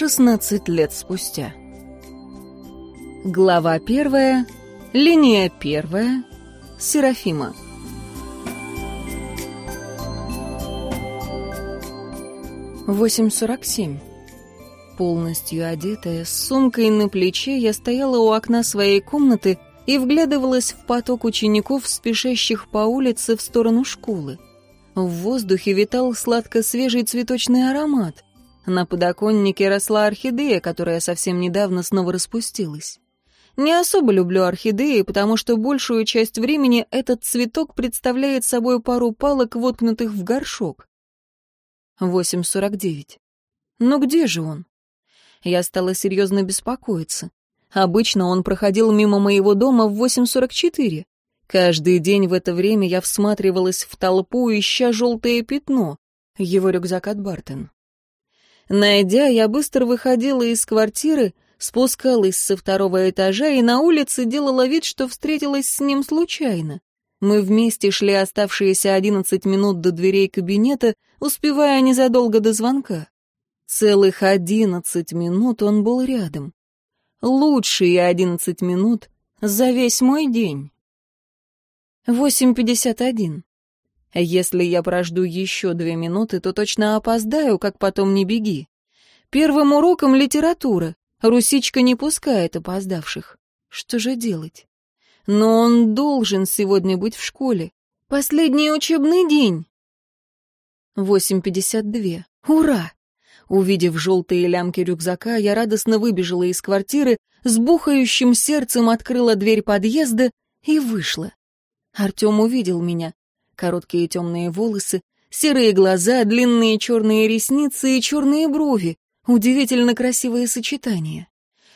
16 лет спустя. Глава первая, линия первая, Серафима. Восемь сорок семь. Полностью одетая, с сумкой на плече, я стояла у окна своей комнаты и вглядывалась в поток учеников, спешащих по улице в сторону школы. В воздухе витал сладко-свежий цветочный аромат — на подоконнике росла орхидея, которая совсем недавно снова распустилась. Не особо люблю орхидеи, потому что большую часть времени этот цветок представляет собой пару палок, воткнутых в горшок. 8.49. Но где же он? Я стала серьезно беспокоиться. Обычно он проходил мимо моего дома в 8.44. Каждый день в это время я всматривалась в толпу, ища желтое пятно. Его рюкзак от Бартен. Найдя, я быстро выходила из квартиры, спускалась со второго этажа и на улице делала вид, что встретилась с ним случайно. Мы вместе шли оставшиеся одиннадцать минут до дверей кабинета, успевая незадолго до звонка. Целых одиннадцать минут он был рядом. Лучшие одиннадцать минут за весь мой день. 8.51. Если я прожду еще две минуты, то точно опоздаю, как потом не беги. Первым уроком литература. Русичка не пускает опоздавших. Что же делать? Но он должен сегодня быть в школе. Последний учебный день. 8.52. Ура! Увидев желтые лямки рюкзака, я радостно выбежала из квартиры, с бухающим сердцем открыла дверь подъезда и вышла. Артем увидел меня. Короткие темные волосы, серые глаза, длинные черные ресницы и черные брови. Удивительно красивое сочетание.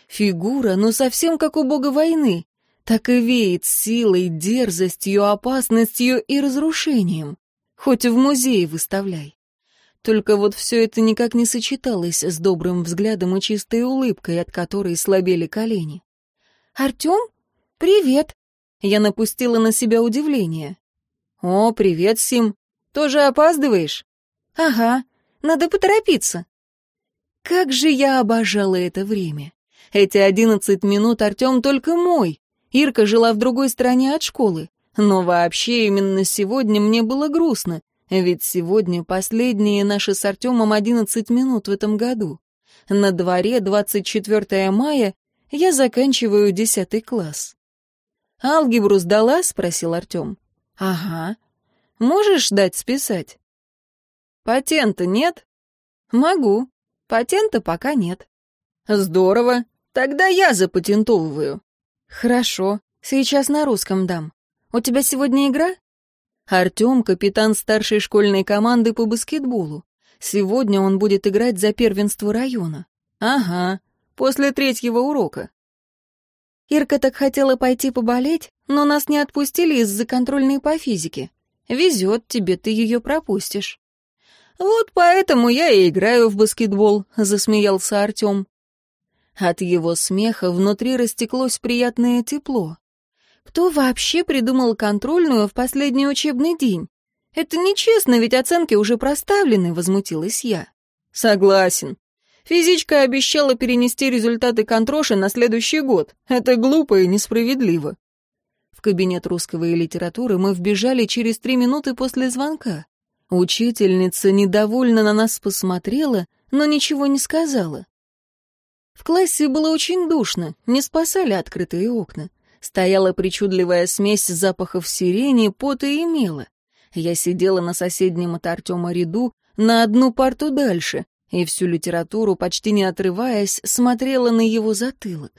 Фигура, но совсем как у бога войны. Так и веет силой, дерзостью, опасностью и разрушением. Хоть в музее выставляй. Только вот все это никак не сочеталось с добрым взглядом и чистой улыбкой, от которой слабели колени. «Артем? Привет!» Я напустила на себя удивление. «О, привет, Сим. Тоже опаздываешь?» «Ага, надо поторопиться». Как же я обожала это время. Эти одиннадцать минут Артем только мой. Ирка жила в другой стороне от школы. Но вообще именно сегодня мне было грустно, ведь сегодня последние наши с Артемом 11 минут в этом году. На дворе 24 мая я заканчиваю 10 класс. «Алгебру сдала?» — спросил Артем. «Ага. Можешь дать списать?» «Патента нет?» «Могу. Патента пока нет». «Здорово. Тогда я запатентовываю». «Хорошо. Сейчас на русском дам. У тебя сегодня игра?» Артем — капитан старшей школьной команды по баскетболу. Сегодня он будет играть за первенство района. Ага, после третьего урока. Ирка так хотела пойти поболеть, но нас не отпустили из-за контрольной по физике. Везет тебе, ты ее пропустишь». «Вот поэтому я и играю в баскетбол», — засмеялся Артем. От его смеха внутри растеклось приятное тепло. Кто вообще придумал контрольную в последний учебный день? Это нечестно, ведь оценки уже проставлены, возмутилась я. Согласен. Физичка обещала перенести результаты контроши на следующий год. Это глупо и несправедливо кабинет русского и литературы мы вбежали через три минуты после звонка. Учительница недовольно на нас посмотрела, но ничего не сказала. В классе было очень душно, не спасали открытые окна. Стояла причудливая смесь запахов сирени, пота и мела. Я сидела на соседнем от Артема ряду, на одну парту дальше, и всю литературу, почти не отрываясь, смотрела на его затылок.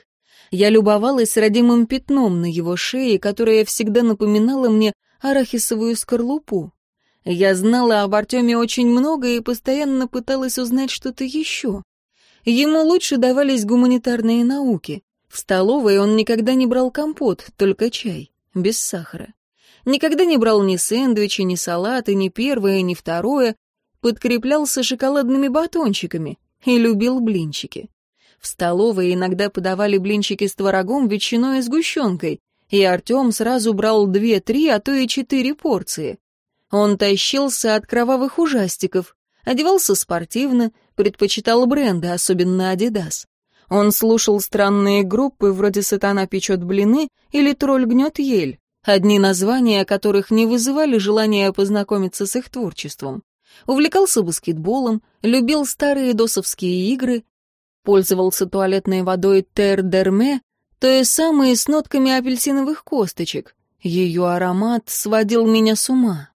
Я любовалась родимым пятном на его шее, которое всегда напоминало мне арахисовую скорлупу. Я знала об Артеме очень много и постоянно пыталась узнать что-то еще. Ему лучше давались гуманитарные науки. В столовой он никогда не брал компот, только чай, без сахара. Никогда не брал ни сэндвичи, ни салаты, ни первое, ни второе. Подкреплялся шоколадными батончиками и любил блинчики. В столовой иногда подавали блинчики с творогом, ветчиной и сгущенкой, и Артем сразу брал две-три, а то и четыре порции. Он тащился от кровавых ужастиков, одевался спортивно, предпочитал бренды, особенно «Адидас». Он слушал странные группы вроде «Сатана печет блины» или «Тролль гнет ель», одни названия которых не вызывали желания познакомиться с их творчеством. Увлекался баскетболом, любил старые досовские игры, пользовался туалетной водой Тер-Дерме, той самой с нотками апельсиновых косточек. Ее аромат сводил меня с ума.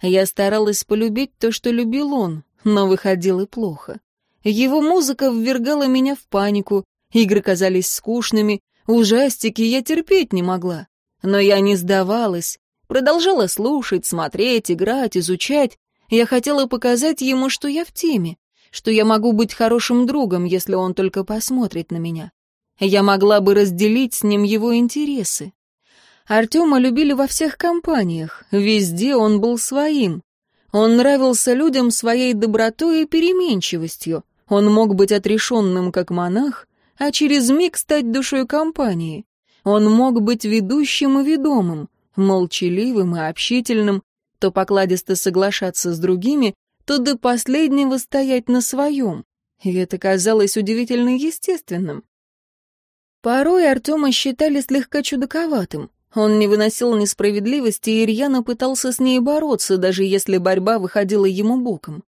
Я старалась полюбить то, что любил он, но выходило плохо. Его музыка ввергала меня в панику, игры казались скучными, ужастики я терпеть не могла. Но я не сдавалась, продолжала слушать, смотреть, играть, изучать. Я хотела показать ему, что я в теме что я могу быть хорошим другом, если он только посмотрит на меня. Я могла бы разделить с ним его интересы. Артема любили во всех компаниях, везде он был своим. Он нравился людям своей добротой и переменчивостью. Он мог быть отрешенным, как монах, а через миг стать душой компании. Он мог быть ведущим и ведомым, молчаливым и общительным, то покладисто соглашаться с другими, до последнего стоять на своем. И это казалось удивительно естественным. Порой Артема считали слегка чудаковатым. Он не выносил несправедливости, и рьяно пытался с ней бороться, даже если борьба выходила ему боком.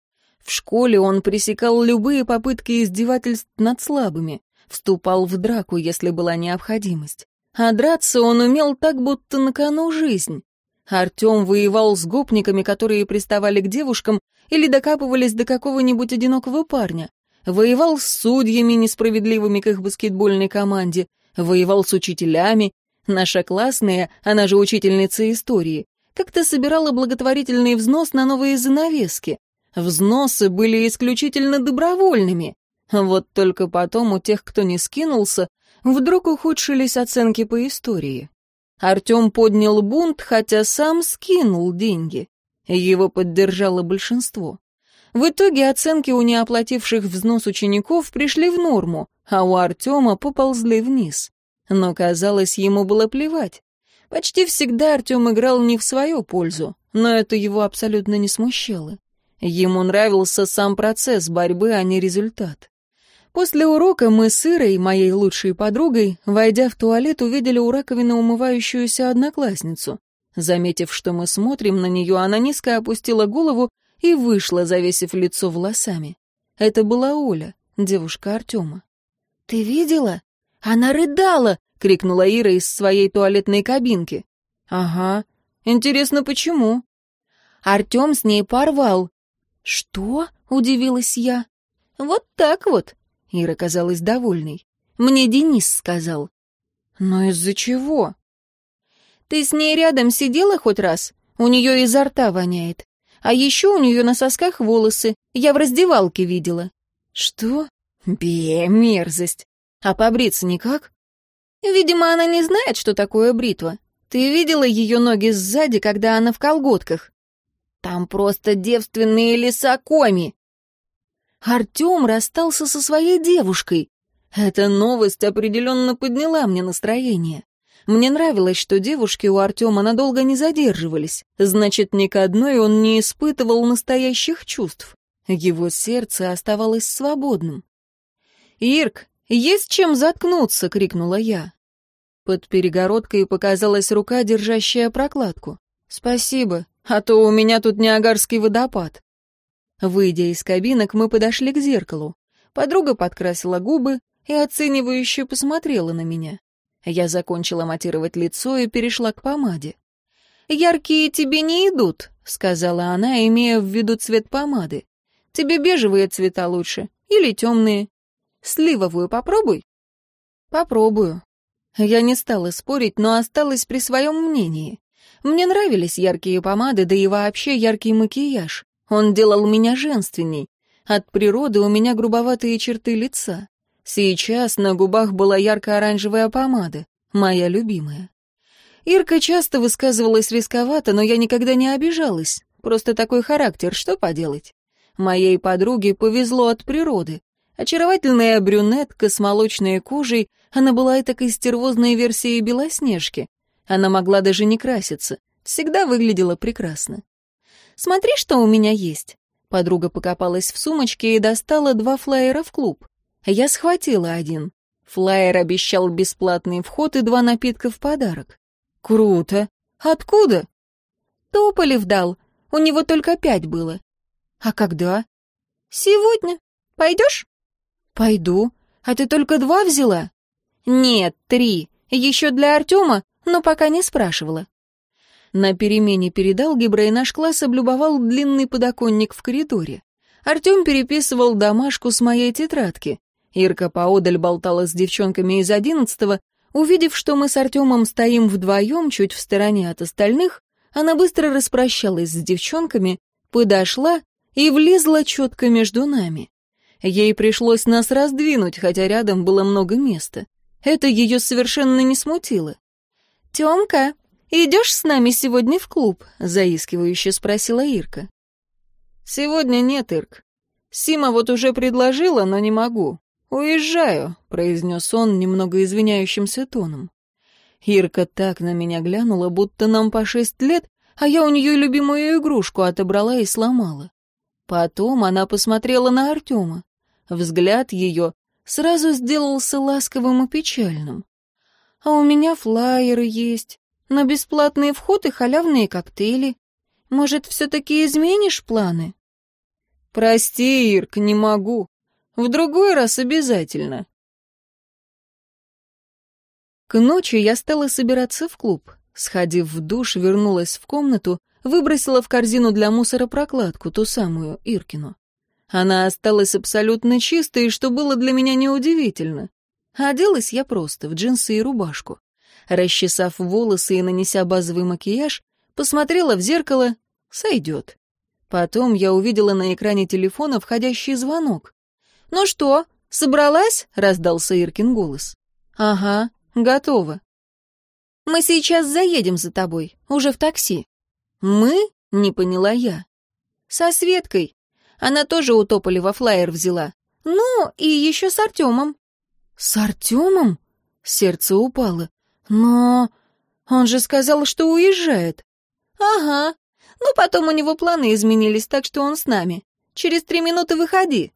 В школе он пресекал любые попытки издевательств над слабыми, вступал в драку, если была необходимость. А драться он умел так, будто на кону жизнь, Артем воевал с гопниками, которые приставали к девушкам или докапывались до какого-нибудь одинокого парня. Воевал с судьями, несправедливыми к их баскетбольной команде. Воевал с учителями. Наша классная, она же учительница истории, как-то собирала благотворительный взнос на новые занавески. Взносы были исключительно добровольными. Вот только потом у тех, кто не скинулся, вдруг ухудшились оценки по истории. Артем поднял бунт, хотя сам скинул деньги. Его поддержало большинство. В итоге оценки у неоплативших взнос учеников пришли в норму, а у Артема поползли вниз. Но, казалось, ему было плевать. Почти всегда Артем играл не в свою пользу, но это его абсолютно не смущало. Ему нравился сам процесс борьбы, а не результат. После урока мы с Ирой, моей лучшей подругой, войдя в туалет, увидели у раковины умывающуюся одноклассницу. Заметив, что мы смотрим на нее, она низко опустила голову и вышла, завесив лицо волосами. Это была Оля, девушка Артема. «Ты видела? Она рыдала!» — крикнула Ира из своей туалетной кабинки. «Ага. Интересно, почему?» Артем с ней порвал. «Что?» — удивилась я. «Вот так вот. Ира казалась довольной. «Мне Денис сказал». «Но из-за чего?» «Ты с ней рядом сидела хоть раз? У нее изо рта воняет. А еще у нее на сосках волосы. Я в раздевалке видела». «Что?» «Бе, мерзость. А побриться никак?» «Видимо, она не знает, что такое бритва. Ты видела ее ноги сзади, когда она в колготках?» «Там просто девственные лесокоми!» Артем расстался со своей девушкой. Эта новость определенно подняла мне настроение. Мне нравилось, что девушки у Артема надолго не задерживались. Значит, ни к одной он не испытывал настоящих чувств. Его сердце оставалось свободным. «Ирк, есть чем заткнуться!» — крикнула я. Под перегородкой показалась рука, держащая прокладку. «Спасибо, а то у меня тут Ниагарский водопад». Выйдя из кабинок, мы подошли к зеркалу. Подруга подкрасила губы и оценивающе посмотрела на меня. Я закончила матировать лицо и перешла к помаде. «Яркие тебе не идут», — сказала она, имея в виду цвет помады. «Тебе бежевые цвета лучше или темные. Сливовую попробуй». «Попробую». Я не стала спорить, но осталась при своем мнении. Мне нравились яркие помады, да и вообще яркий макияж. Он делал меня женственней. От природы у меня грубоватые черты лица. Сейчас на губах была ярко-оранжевая помада, моя любимая. Ирка часто высказывалась рисковато, но я никогда не обижалась. Просто такой характер, что поделать? Моей подруге повезло от природы. Очаровательная брюнетка с молочной кожей, она была и такой стервозной версией Белоснежки. Она могла даже не краситься, всегда выглядела прекрасно. Смотри, что у меня есть». Подруга покопалась в сумочке и достала два флаера в клуб. Я схватила один. Флаер обещал бесплатный вход и два напитка в подарок. «Круто! Откуда?» Тополев дал. У него только пять было». «А когда?» «Сегодня. Пойдешь?» «Пойду. А ты только два взяла?» «Нет, три. Еще для Артема, но пока не спрашивала. На перемене передал Гибра, наш класс облюбовал длинный подоконник в коридоре. Артем переписывал домашку с моей тетрадки. Ирка поодаль болтала с девчонками из одиннадцатого. Увидев, что мы с Артемом стоим вдвоем, чуть в стороне от остальных, она быстро распрощалась с девчонками, подошла и влезла четко между нами. Ей пришлось нас раздвинуть, хотя рядом было много места. Это ее совершенно не смутило. «Темка, «Идешь с нами сегодня в клуб?» — заискивающе спросила Ирка. «Сегодня нет, Ирк. Сима вот уже предложила, но не могу. Уезжаю», — произнес он немного извиняющимся тоном. Ирка так на меня глянула, будто нам по шесть лет, а я у нее любимую игрушку отобрала и сломала. Потом она посмотрела на Артема. Взгляд ее сразу сделался ласковым и печальным. «А у меня флаеры есть, на бесплатный вход и халявные коктейли. Может, все-таки изменишь планы?» «Прости, Ирк, не могу. В другой раз обязательно». К ночи я стала собираться в клуб. Сходив в душ, вернулась в комнату, выбросила в корзину для мусора прокладку, ту самую, Иркину. Она осталась абсолютно чистой, что было для меня неудивительно. Оделась я просто в джинсы и рубашку расчесав волосы и нанеся базовый макияж, посмотрела в зеркало «Сойдет». Потом я увидела на экране телефона входящий звонок. «Ну что, собралась?» — раздался Иркин голос. «Ага, готова». «Мы сейчас заедем за тобой, уже в такси». «Мы?» — не поняла я. «Со Светкой. Она тоже у Тополева флаер взяла. Ну, и еще с Артемом». «С Артемом?» Сердце упало. Но он же сказал, что уезжает. Ага. Но потом у него планы изменились, так что он с нами. Через три минуты выходи.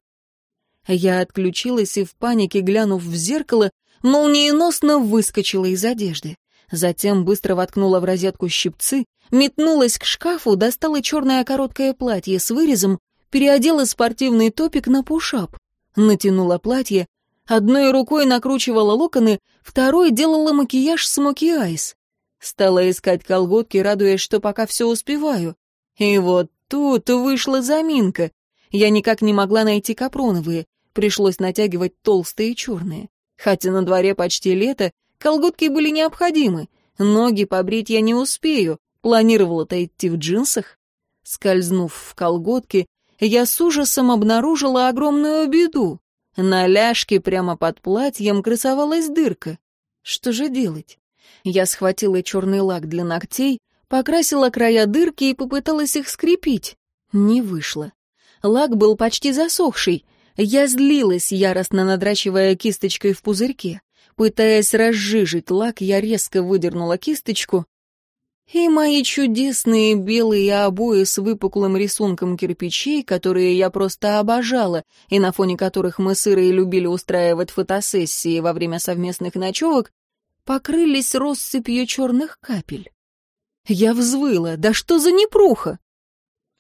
Я отключилась и в панике, глянув в зеркало, молниеносно выскочила из одежды. Затем быстро воткнула в розетку щипцы, метнулась к шкафу, достала черное короткое платье с вырезом, переодела спортивный топик на пушап, натянула платье, Одной рукой накручивала локоны, второй делала макияж смоки айс. Стала искать колготки, радуясь, что пока все успеваю. И вот тут вышла заминка. Я никак не могла найти капроновые. Пришлось натягивать толстые черные. Хотя на дворе почти лето, колготки были необходимы. Ноги побрить я не успею. Планировала-то идти в джинсах. Скользнув в колготки, я с ужасом обнаружила огромную беду. На ляжке прямо под платьем красовалась дырка. Что же делать? Я схватила черный лак для ногтей, покрасила края дырки и попыталась их скрепить. Не вышло. Лак был почти засохший. Я злилась, яростно надрачивая кисточкой в пузырьке. Пытаясь разжижить лак, я резко выдернула кисточку, и мои чудесные белые обои с выпуклым рисунком кирпичей, которые я просто обожала, и на фоне которых мы с Ирой любили устраивать фотосессии во время совместных ночевок, покрылись россыпью черных капель. Я взвыла. Да что за непруха?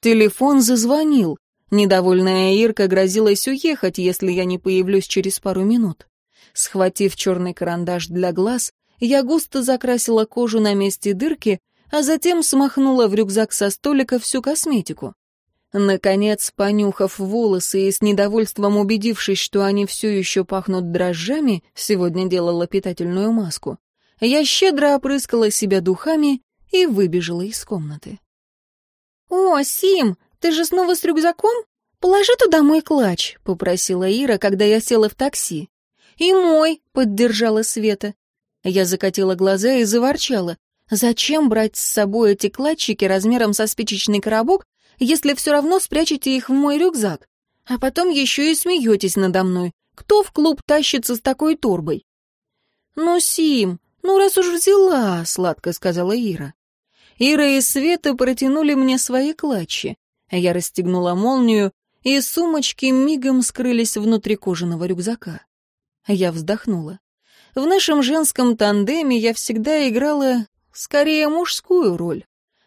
Телефон зазвонил. Недовольная Ирка грозилась уехать, если я не появлюсь через пару минут. Схватив черный карандаш для глаз, я густо закрасила кожу на месте дырки, а затем смахнула в рюкзак со столика всю косметику. Наконец, понюхав волосы и с недовольством убедившись, что они все еще пахнут дрожжами, сегодня делала питательную маску, я щедро опрыскала себя духами и выбежала из комнаты. «О, Сим, ты же снова с рюкзаком? Положи туда мой клатч», — попросила Ира, когда я села в такси. «И мой», — поддержала Света. Я закатила глаза и заворчала. Зачем брать с собой эти кладчики размером со спичечный коробок, если все равно спрячете их в мой рюкзак? А потом еще и смеетесь надо мной. Кто в клуб тащится с такой торбой? «Ну, Сим, ну раз уж взяла», — сладко сказала Ира. Ира и Света протянули мне свои клатчи. Я расстегнула молнию, и сумочки мигом скрылись внутри кожаного рюкзака. Я вздохнула. В нашем женском тандеме я всегда играла Скорее, мужскую роль.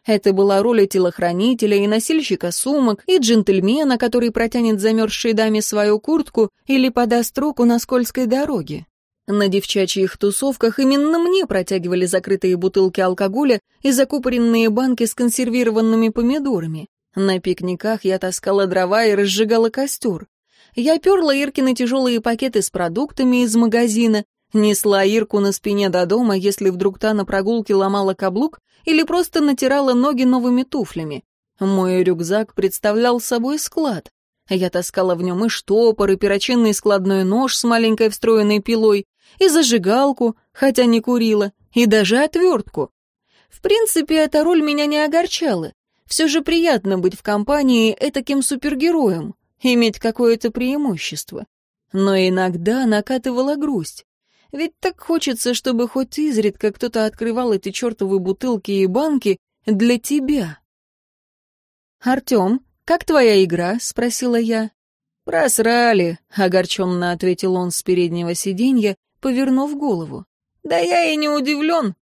Это была роль телохранителя, и носильщика сумок, и джентльмена, который протянет замерзшей даме свою куртку или подаст руку на скользкой дороге. На девчачьих тусовках именно мне протягивали закрытые бутылки алкоголя и закупоренные банки с консервированными помидорами. На пикниках я таскала дрова и разжигала костер. Я перла Иркины тяжелые пакеты с продуктами из магазина, Несла Ирку на спине до дома, если вдруг та на прогулке ломала каблук или просто натирала ноги новыми туфлями. Мой рюкзак представлял собой склад. Я таскала в нем и штопор, и перочинный складной нож с маленькой встроенной пилой, и зажигалку, хотя не курила, и даже отвертку. В принципе, эта роль меня не огорчала. Все же приятно быть в компании этаким супергероем, иметь какое-то преимущество. Но иногда накатывала грусть. Ведь так хочется, чтобы хоть изредка кто-то открывал эти чертовы бутылки и банки для тебя. «Артем, как твоя игра?» — спросила я. «Просрали», — огорченно ответил он с переднего сиденья, повернув голову. «Да я и не удивлен.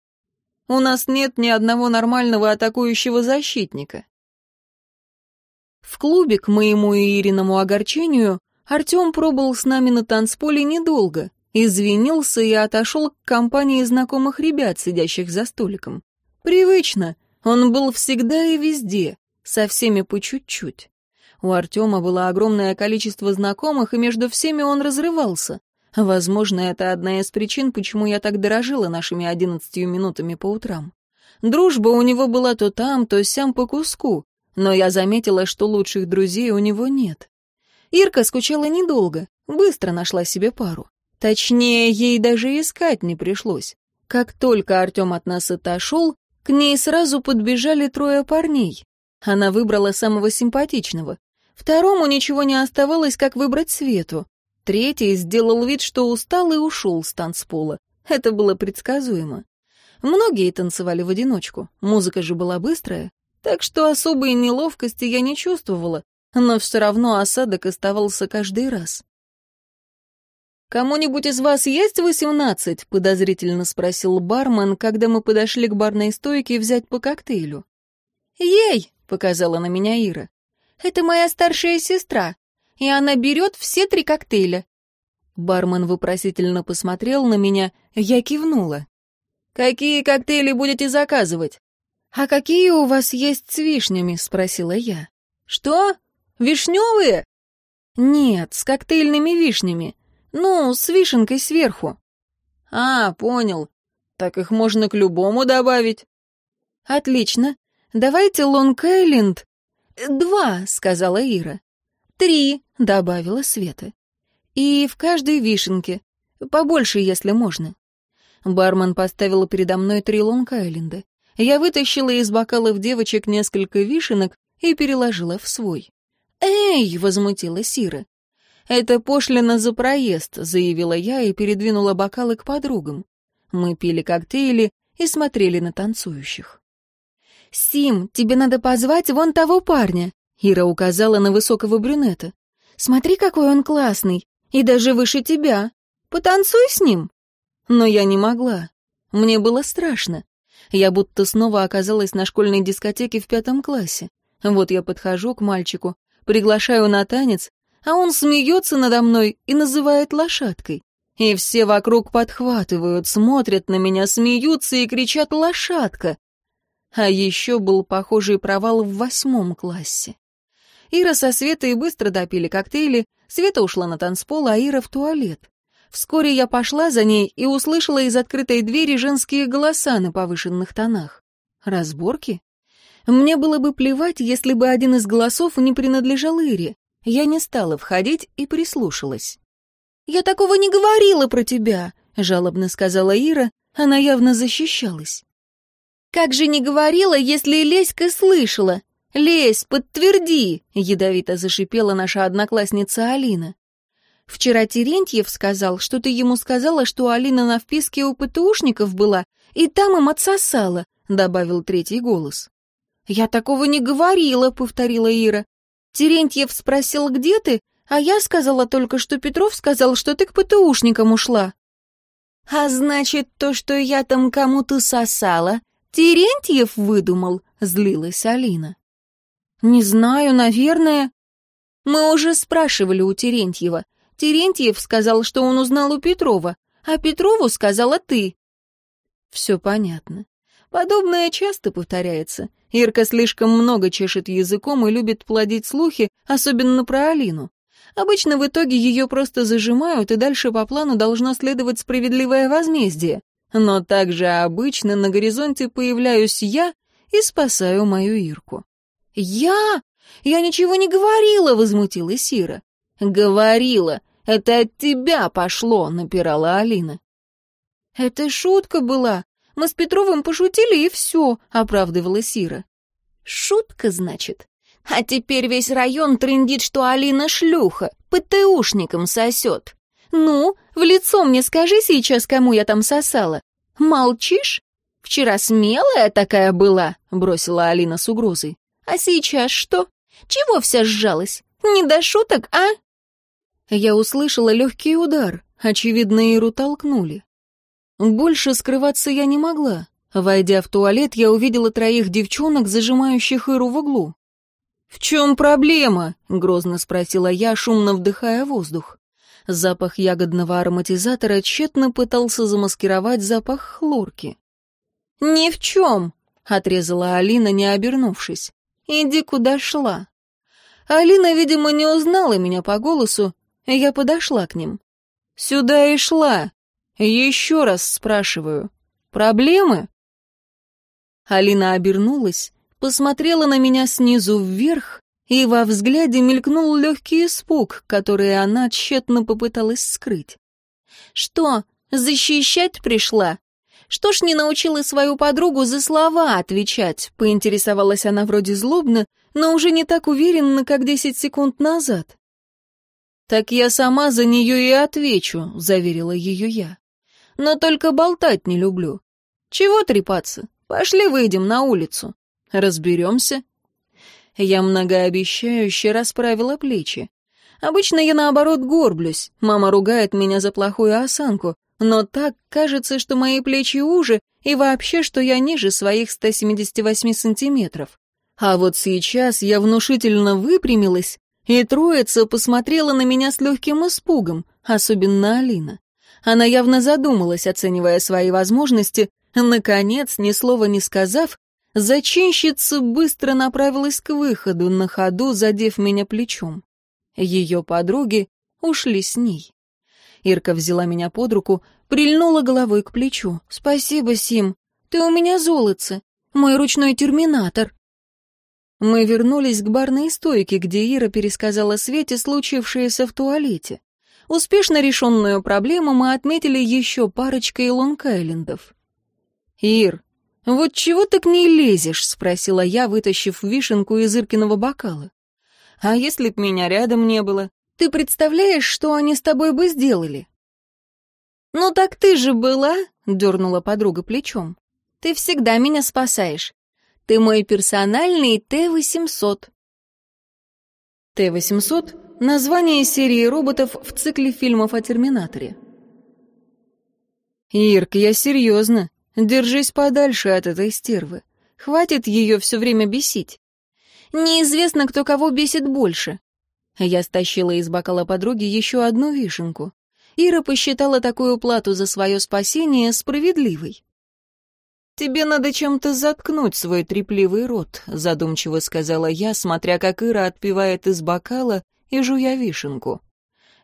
У нас нет ни одного нормального атакующего защитника». В клубе, к моему и Ириному огорчению, Артем пробыл с нами на танцполе недолго. Извинился и отошел к компании знакомых ребят, сидящих за столиком. Привычно. Он был всегда и везде, со всеми по чуть-чуть. У Артема было огромное количество знакомых, и между всеми он разрывался. Возможно, это одна из причин, почему я так дорожила нашими одиннадцатью минутами по утрам. Дружба у него была то там, то сям по куску, но я заметила, что лучших друзей у него нет. Ирка скучала недолго, быстро нашла себе пару. Точнее, ей даже искать не пришлось. Как только Артем от нас отошел, к ней сразу подбежали трое парней. Она выбрала самого симпатичного. Второму ничего не оставалось, как выбрать Свету. Третий сделал вид, что устал и ушел с танцпола. Это было предсказуемо. Многие танцевали в одиночку, музыка же была быстрая, так что особой неловкости я не чувствовала, но все равно осадок оставался каждый раз. «Кому-нибудь из вас есть восемнадцать?» — подозрительно спросил бармен, когда мы подошли к барной стойке взять по коктейлю. «Ей!» — показала на меня Ира. «Это моя старшая сестра, и она берет все три коктейля». Бармен вопросительно посмотрел на меня, я кивнула. «Какие коктейли будете заказывать?» «А какие у вас есть с вишнями?» — спросила я. «Что? Вишневые?» «Нет, с коктейльными вишнями. Ну, с вишенкой сверху. А, понял. Так их можно к любому добавить. Отлично. Давайте Лонг Эйленд. Два, сказала Ира. Три, добавила Света. И в каждой вишенке. Побольше, если можно. Бармен поставил передо мной три Лонг Айленда. Я вытащила из бокалов девочек несколько вишенок и переложила в свой. «Эй!» — возмутилась Сира. «Это пошлина за проезд», — заявила я и передвинула бокалы к подругам. Мы пили коктейли и смотрели на танцующих. «Сим, тебе надо позвать вон того парня», — Ира указала на высокого брюнета. «Смотри, какой он классный, и даже выше тебя. Потанцуй с ним». Но я не могла. Мне было страшно. Я будто снова оказалась на школьной дискотеке в пятом классе. Вот я подхожу к мальчику, приглашаю на танец, а он смеется надо мной и называет лошадкой. И все вокруг подхватывают, смотрят на меня, смеются и кричат «лошадка!». А еще был похожий провал в восьмом классе. Ира со Светой быстро допили коктейли, Света ушла на танцпол, а Ира в туалет. Вскоре я пошла за ней и услышала из открытой двери женские голоса на повышенных тонах. Разборки? Мне было бы плевать, если бы один из голосов не принадлежал Ире. Я не стала входить и прислушалась. «Я такого не говорила про тебя», — жалобно сказала Ира. Она явно защищалась. «Как же не говорила, если Леська слышала? Лесь, подтверди!» — ядовито зашипела наша одноклассница Алина. «Вчера Терентьев сказал, что ты ему сказала, что Алина на вписке у ПТУшников была, и там им отсосала», — добавил третий голос. «Я такого не говорила», — повторила Ира. Терентьев спросил, где ты, а я сказала только, что Петров сказал, что ты к ПТУшникам ушла». «А значит, то, что я там кому-то сосала, Терентьев выдумал?» — злилась Алина. «Не знаю, наверное». «Мы уже спрашивали у Терентьева. Терентьев сказал, что он узнал у Петрова, а Петрову сказала ты». «Все понятно. Подобное часто повторяется. Ирка слишком много чешет языком и любит плодить слухи, особенно про Алину. Обычно в итоге ее просто зажимают, и дальше по плану должно следовать справедливое возмездие. Но также обычно на горизонте появляюсь я и спасаю мою Ирку. «Я? Я ничего не говорила!» — возмутилась Ира. «Говорила! Это от тебя пошло!» — напирала Алина. «Это шутка была!» Мы с Петровым пошутили, и все», — оправдывала Сира. «Шутка, значит? А теперь весь район трендит, что Алина шлюха, ПТУшником сосет. Ну, в лицо мне скажи сейчас, кому я там сосала. Молчишь? Вчера смелая такая была, бросила Алина с угрозой. А сейчас что? Чего вся сжалась? Не до шуток, а? Я услышала легкий удар. Очевидно, Иру толкнули. Больше скрываться я не могла. Войдя в туалет, я увидела троих девчонок, зажимающих Иру в углу. «В чем проблема?» — грозно спросила я, шумно вдыхая воздух. Запах ягодного ароматизатора тщетно пытался замаскировать запах хлорки. «Ни в чем!» — отрезала Алина, не обернувшись. «Иди куда шла». Алина, видимо, не узнала меня по голосу, я подошла к ним. «Сюда и шла!» Еще раз спрашиваю. Проблемы? Алина обернулась, посмотрела на меня снизу вверх, и во взгляде мелькнул легкий испуг, который она тщетно попыталась скрыть. «Что, защищать пришла? Что ж не научила свою подругу за слова отвечать?» — поинтересовалась она вроде злобно, но уже не так уверенно, как десять секунд назад. «Так я сама за нее и отвечу», — заверила ее я но только болтать не люблю. Чего трепаться? Пошли выйдем на улицу. Разберемся. Я многообещающе расправила плечи. Обычно я, наоборот, горблюсь. Мама ругает меня за плохую осанку. Но так кажется, что мои плечи уже, и вообще, что я ниже своих 178 сантиметров. А вот сейчас я внушительно выпрямилась, и троица посмотрела на меня с легким испугом, особенно Алина. Она явно задумалась, оценивая свои возможности. Наконец, ни слова не сказав, зачинщица быстро направилась к выходу, на ходу задев меня плечом. Ее подруги ушли с ней. Ирка взяла меня под руку, прильнула головой к плечу. «Спасибо, Сим. Ты у меня золотце. Мой ручной терминатор». Мы вернулись к барной стойке, где Ира пересказала Свете случившееся в туалете. Успешно решенную проблему мы отметили еще парочкой лонг-айлендов. «Ир, вот чего ты к ней лезешь?» — спросила я, вытащив вишенку из Иркиного бокала. «А если б меня рядом не было? Ты представляешь, что они с тобой бы сделали?» «Ну так ты же была!» — дернула подруга плечом. «Ты всегда меня спасаешь. Ты мой персональный Т-800». Т-800 название серии роботов в цикле фильмов о «Терминаторе». «Ирк, я серьезно. Держись подальше от этой стервы. Хватит ее все время бесить. Неизвестно, кто кого бесит больше». Я стащила из бокала подруги еще одну вишенку. Ира посчитала такую плату за свое спасение справедливой. «Тебе надо чем-то заткнуть свой трепливый рот», — задумчиво сказала я, смотря как Ира отпивает из бокала и вишенку.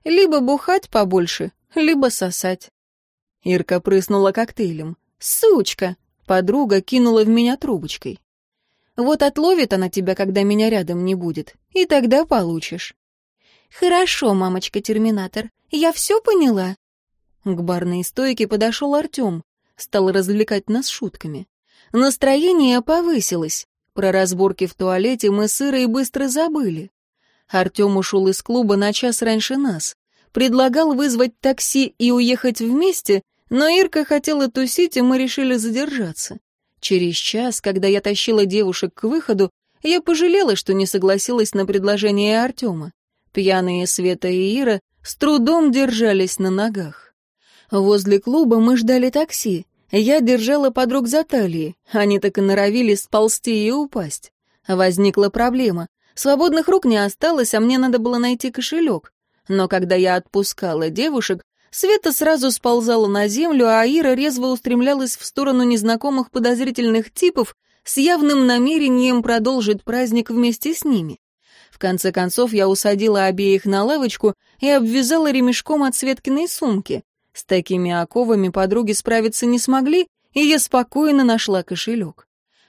Либо бухать побольше, либо сосать. Ирка прыснула коктейлем. «Сучка!» — подруга кинула в меня трубочкой. «Вот отловит она тебя, когда меня рядом не будет, и тогда получишь». «Хорошо, мамочка-терминатор, я все поняла». К барной стойке подошел Артем, стал развлекать нас шутками. Настроение повысилось. Про разборки в туалете мы с Ирой быстро забыли. Артем ушел из клуба на час раньше нас. Предлагал вызвать такси и уехать вместе, но Ирка хотела тусить, и мы решили задержаться. Через час, когда я тащила девушек к выходу, я пожалела, что не согласилась на предложение Артема. Пьяные Света и Ира с трудом держались на ногах. Возле клуба мы ждали такси. Я держала подруг за талии. Они так и норовили сползти и упасть. Возникла проблема. Свободных рук не осталось, а мне надо было найти кошелек. Но когда я отпускала девушек, Света сразу сползала на землю, а Ира резво устремлялась в сторону незнакомых подозрительных типов с явным намерением продолжить праздник вместе с ними. В конце концов я усадила обеих на лавочку и обвязала ремешком от Светкиной сумки. С такими оковами подруги справиться не смогли, и я спокойно нашла кошелек.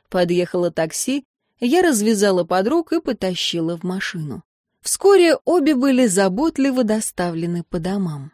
Подъехало такси, я развязала подруг и потащила в машину. Вскоре обе были заботливо доставлены по домам.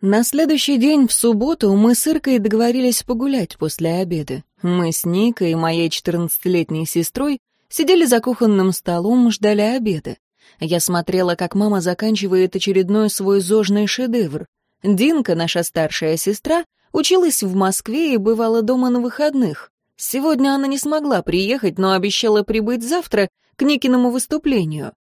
На следующий день, в субботу, мы с Иркой договорились погулять после обеда. Мы с Никой, моей 14-летней сестрой, сидели за кухонным столом, ждали обеда. Я смотрела, как мама заканчивает очередной свой зожный шедевр. Динка, наша старшая сестра, училась в Москве и бывала дома на выходных. Сегодня она не смогла приехать, но обещала прибыть завтра к Никиному выступлению.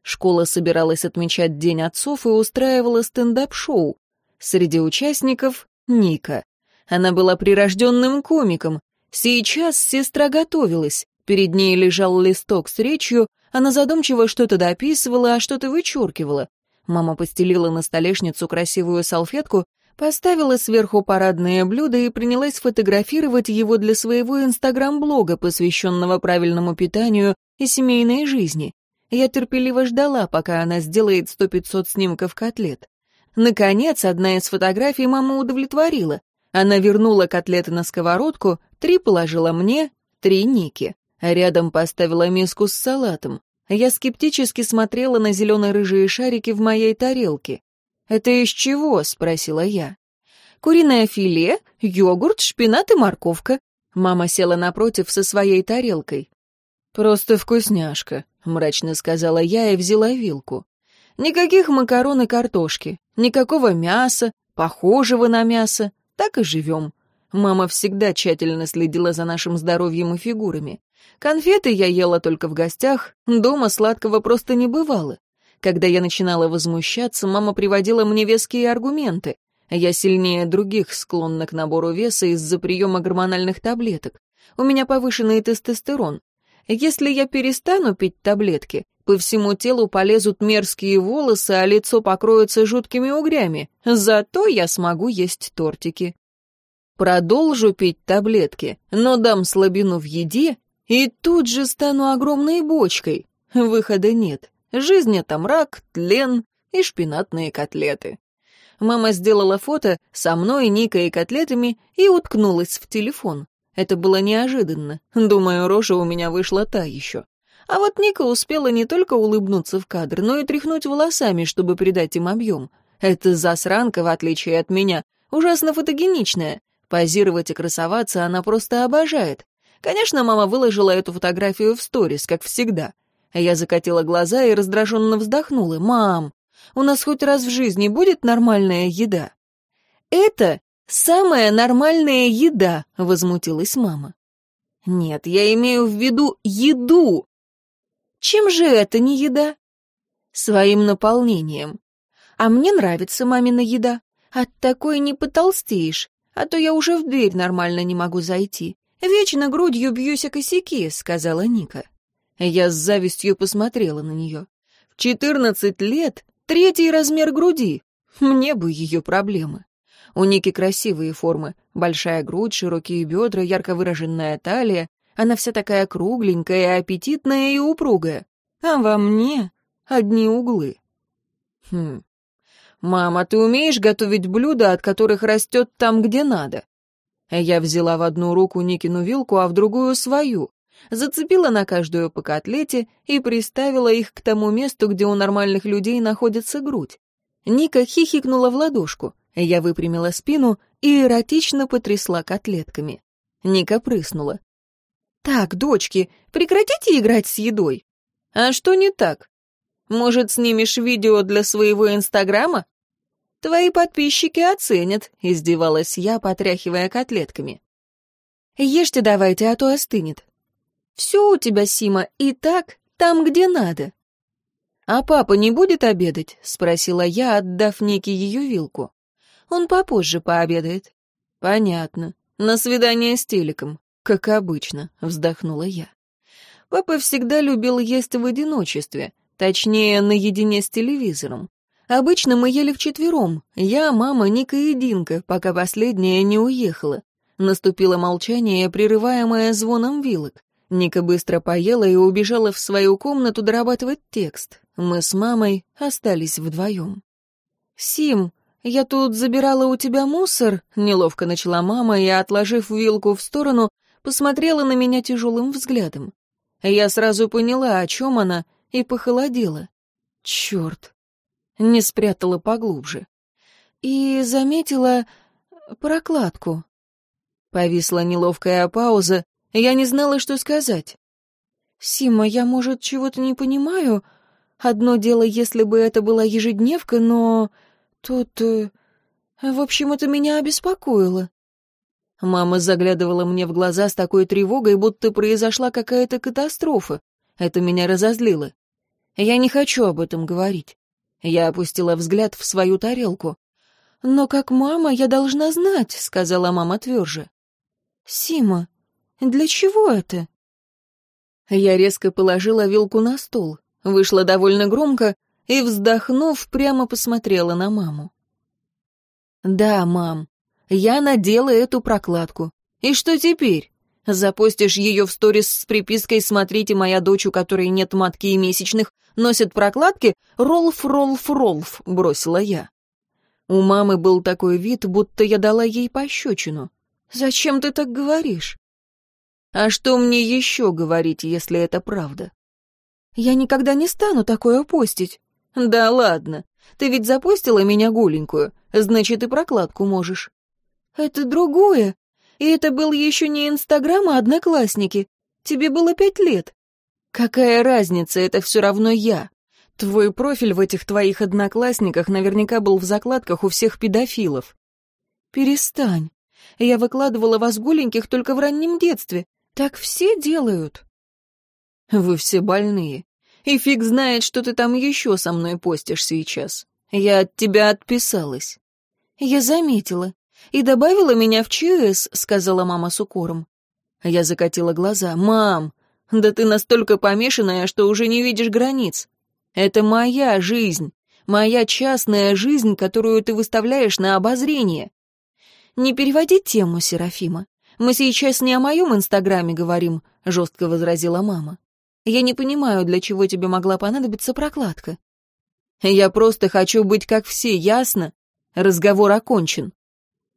Школа собиралась отмечать День отцов и устраивала стендап-шоу. Среди участников — Ника. Она была прирожденным комиком. Сейчас сестра готовилась. Перед ней лежал листок с речью, она задумчиво что-то дописывала, а что-то вычеркивала. Мама постелила на столешницу красивую салфетку Поставила сверху парадное блюдо и принялась фотографировать его для своего инстаграм-блога, посвященного правильному питанию и семейной жизни. Я терпеливо ждала, пока она сделает сто пятьсот снимков котлет. Наконец, одна из фотографий мама удовлетворила. Она вернула котлеты на сковородку, три положила мне, три Ники, Рядом поставила миску с салатом. Я скептически смотрела на зелено-рыжие шарики в моей тарелке. «Это из чего?» — спросила я. «Куриное филе, йогурт, шпинат и морковка». Мама села напротив со своей тарелкой. «Просто вкусняшка», — мрачно сказала я и взяла вилку. «Никаких макарон и картошки, никакого мяса, похожего на мясо. Так и живем». Мама всегда тщательно следила за нашим здоровьем и фигурами. Конфеты я ела только в гостях, дома сладкого просто не бывало. Когда я начинала возмущаться, мама приводила мне веские аргументы. Я сильнее других склонна к набору веса из-за приема гормональных таблеток. У меня повышенный тестостерон. Если я перестану пить таблетки, по всему телу полезут мерзкие волосы, а лицо покроется жуткими угрями. Зато я смогу есть тортики. Продолжу пить таблетки, но дам слабину в еде и тут же стану огромной бочкой. Выхода нет. Жизнь — это мрак, тлен и шпинатные котлеты. Мама сделала фото со мной, Никой и котлетами и уткнулась в телефон. Это было неожиданно. Думаю, рожа у меня вышла та еще. А вот Ника успела не только улыбнуться в кадр, но и тряхнуть волосами, чтобы придать им объем. Эта засранка, в отличие от меня, ужасно фотогеничная. Позировать и красоваться она просто обожает. Конечно, мама выложила эту фотографию в сторис, как всегда. А я закатила глаза и раздраженно вздохнула. «Мам, у нас хоть раз в жизни будет нормальная еда?» «Это самая нормальная еда», — возмутилась мама. «Нет, я имею в виду еду». «Чем же это не еда?» «Своим наполнением. А мне нравится мамина еда. От такой не потолстеешь, а то я уже в дверь нормально не могу зайти. Вечно грудью бьюсь о косяки», — сказала Ника. Я с завистью посмотрела на нее. В 14 лет третий размер груди. Мне бы ее проблемы. У Ники красивые формы. Большая грудь, широкие бедра, ярко выраженная талия. Она вся такая кругленькая, аппетитная и упругая. А во мне одни углы. Хм. «Мама, ты умеешь готовить блюда, от которых растет там, где надо?» Я взяла в одну руку Никину вилку, а в другую — свою. Зацепила на каждую по котлете и приставила их к тому месту, где у нормальных людей находится грудь. Ника хихикнула в ладошку, я выпрямила спину и эротично потрясла котлетками. Ника прыснула. «Так, дочки, прекратите играть с едой!» «А что не так? Может, снимешь видео для своего Инстаграма?» «Твои подписчики оценят», — издевалась я, потряхивая котлетками. «Ешьте давайте, а то остынет. Все у тебя, Сима, и так там, где надо. «А папа не будет обедать?» — спросила я, отдав Нике ее вилку. «Он попозже пообедает». «Понятно. На свидание с телеком. Как обычно», — вздохнула я. Папа всегда любил есть в одиночестве, точнее, наедине с телевизором. Обычно мы ели вчетвером, я, мама, Ника и Динка, пока последняя не уехала. Наступило молчание, прерываемое звоном вилок. Ника быстро поела и убежала в свою комнату дорабатывать текст. Мы с мамой остались вдвоем. «Сим, я тут забирала у тебя мусор», — неловко начала мама и, отложив вилку в сторону, посмотрела на меня тяжелым взглядом. Я сразу поняла, о чем она, и похолодела. Черт. Не спрятала поглубже. И заметила прокладку. Повисла неловкая пауза, я не знала, что сказать. «Сима, я, может, чего-то не понимаю? Одно дело, если бы это была ежедневка, но... Тут... Э, в общем, это меня обеспокоило». Мама заглядывала мне в глаза с такой тревогой, будто произошла какая-то катастрофа. Это меня разозлило. Я не хочу об этом говорить. Я опустила взгляд в свою тарелку. «Но как мама я должна знать», — сказала мама тверже. «Сима, для чего это?» Я резко положила вилку на стол, вышла довольно громко и, вздохнув, прямо посмотрела на маму. «Да, мам, я надела эту прокладку. И что теперь? Запостишь ее в сторис с припиской «Смотрите, моя дочь, у которой нет матки и месячных, носит прокладки? Ролф, Ролф, Ролф», — бросила я. У мамы был такой вид, будто я дала ей пощечину. «Зачем ты так говоришь?» А что мне еще говорить, если это правда? Я никогда не стану такое постить. Да ладно. Ты ведь запостила меня голенькую, значит, и прокладку можешь. Это другое. И это был еще не Инстаграм, а Одноклассники. Тебе было пять лет. Какая разница, это все равно я. Твой профиль в этих твоих Одноклассниках наверняка был в закладках у всех педофилов. Перестань. Я выкладывала вас голеньких только в раннем детстве. Так все делают. Вы все больные. И фиг знает, что ты там еще со мной постишь сейчас. Я от тебя отписалась. Я заметила. И добавила меня в ЧС, сказала мама с укором. Я закатила глаза. «Мам, да ты настолько помешанная, что уже не видишь границ. Это моя жизнь, моя частная жизнь, которую ты выставляешь на обозрение». «Не переводи тему, Серафима. Мы сейчас не о моем инстаграме говорим», — жестко возразила мама. «Я не понимаю, для чего тебе могла понадобиться прокладка». «Я просто хочу быть как все, ясно? Разговор окончен».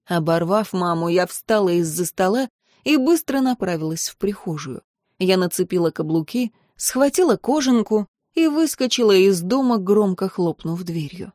Оборвав маму, я встала из-за стола и быстро направилась в прихожую. Я нацепила каблуки, схватила кожанку и выскочила из дома, громко хлопнув дверью.